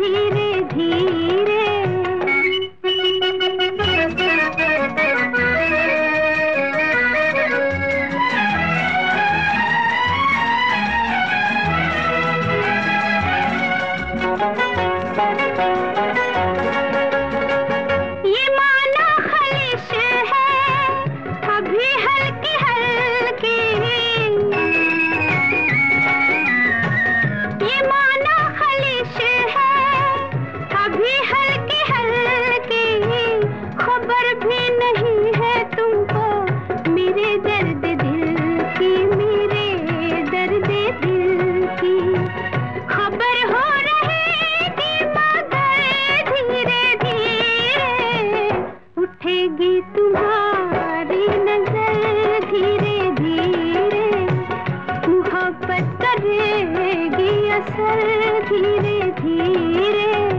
धीरे धीरे लगेगी तुम्हारी नज़र धीरे धीरे। मोहब्बत करेगी असर धीरे धीरे।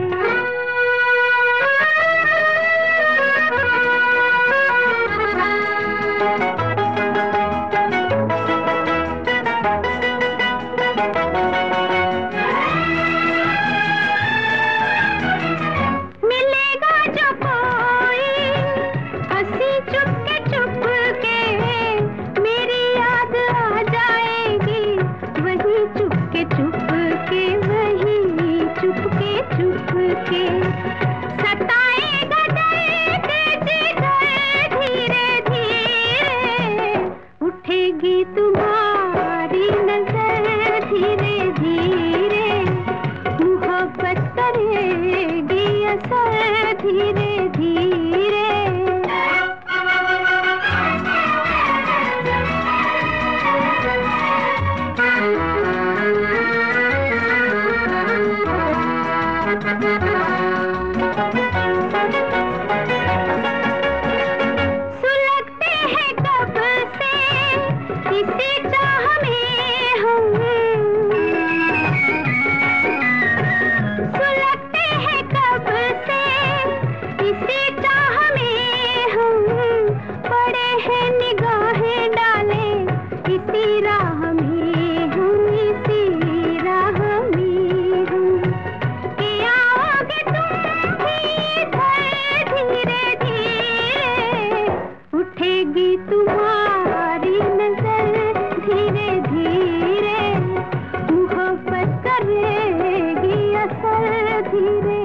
कर धीरे धीरे Thank you. धीरे